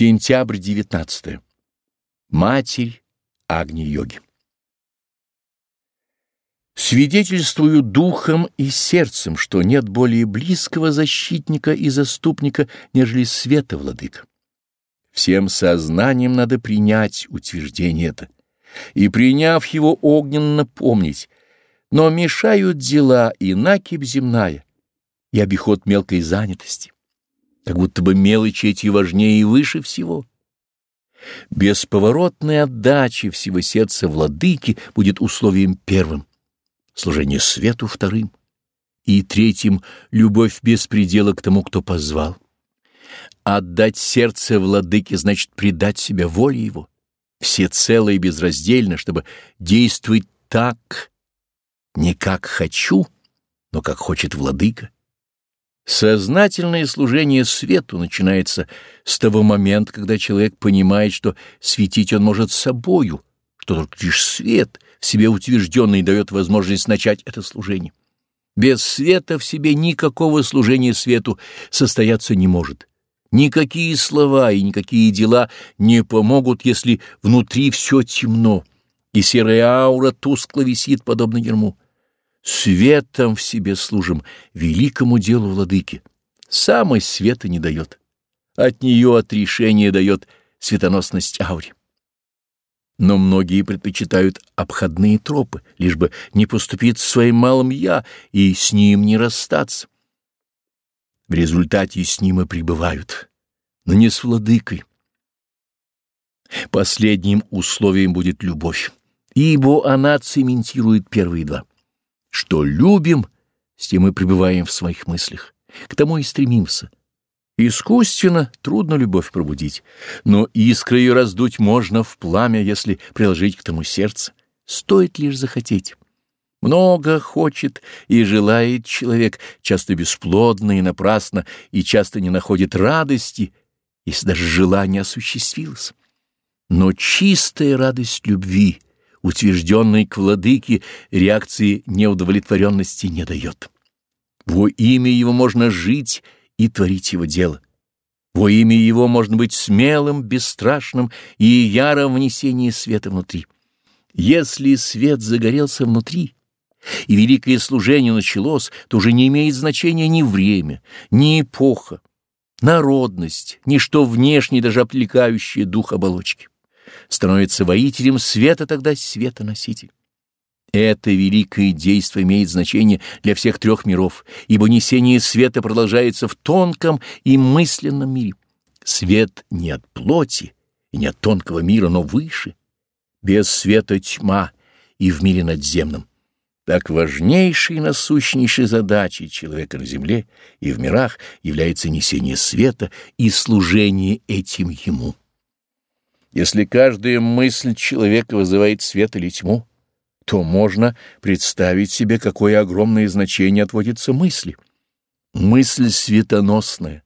Сентябрь 19. Матерь Агни-йоги. Свидетельствую духом и сердцем, что нет более близкого защитника и заступника, нежели света владыка. Всем сознанием надо принять утверждение это, и, приняв его, огненно помнить, но мешают дела и накипь земная, и обиход мелкой занятости как будто бы мелочи эти важнее и выше всего. Бесповоротная отдача всего сердца владыки будет условием первым, служение свету вторым, и третьим — любовь без предела к тому, кто позвал. Отдать сердце владыке значит предать себя воле его, всецело и безраздельно, чтобы действовать так, не как хочу, но как хочет владыка Сознательное служение свету начинается с того момента, когда человек понимает, что светить он может собою, что только лишь свет, в себе утвержденный, дает возможность начать это служение. Без света в себе никакого служения свету состояться не может. Никакие слова и никакие дела не помогут, если внутри все темно, и серая аура тускло висит, подобно ерму. Светом в себе служим великому делу владыки. Самый света не дает. От нее отрешение дает светоносность ауре. Но многие предпочитают обходные тропы, лишь бы не поступить своим малым «я» и с ним не расстаться. В результате с ним и пребывают, но не с владыкой. Последним условием будет любовь, ибо она цементирует первые два. Что любим, с тем и пребываем в своих мыслях, к тому и стремимся. Искусственно трудно любовь пробудить, но искры ее раздуть можно в пламя, если приложить к тому сердце. Стоит лишь захотеть. Много хочет и желает человек, часто бесплодно и напрасно, и часто не находит радости, если даже желание осуществилось. Но чистая радость любви — утвержденной к владыке, реакции неудовлетворенности не дает. Во имя его можно жить и творить его дело. Во имя его можно быть смелым, бесстрашным и ярым внесении света внутри. Если свет загорелся внутри, и великое служение началось, то уже не имеет значения ни время, ни эпоха, народность, ничто внешнее, даже облекающее дух оболочки становится воителем света, тогда светоноситель. Это великое действо имеет значение для всех трех миров, ибо несение света продолжается в тонком и мысленном мире. Свет не от плоти и не от тонкого мира, но выше. Без света тьма и в мире надземном. Так важнейшей и насущнейшей задачей человека на земле и в мирах является несение света и служение этим ему. Если каждая мысль человека вызывает свет или тьму, то можно представить себе, какое огромное значение отводится мысли. Мысль светоносная,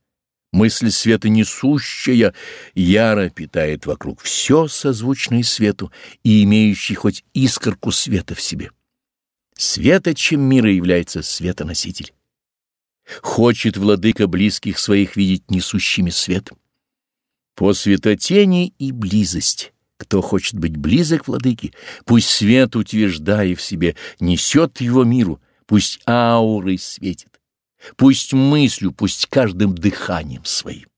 мысль светонесущая яро питает вокруг все созвучное свету и имеющий хоть искорку света в себе. Светочем мира является светоноситель. Хочет владыка близких своих видеть несущими светом. По светотени и близость. Кто хочет быть близок владыке, пусть свет, утверждая в себе, несет его миру, пусть аурой светит, пусть мыслью, пусть каждым дыханием своим.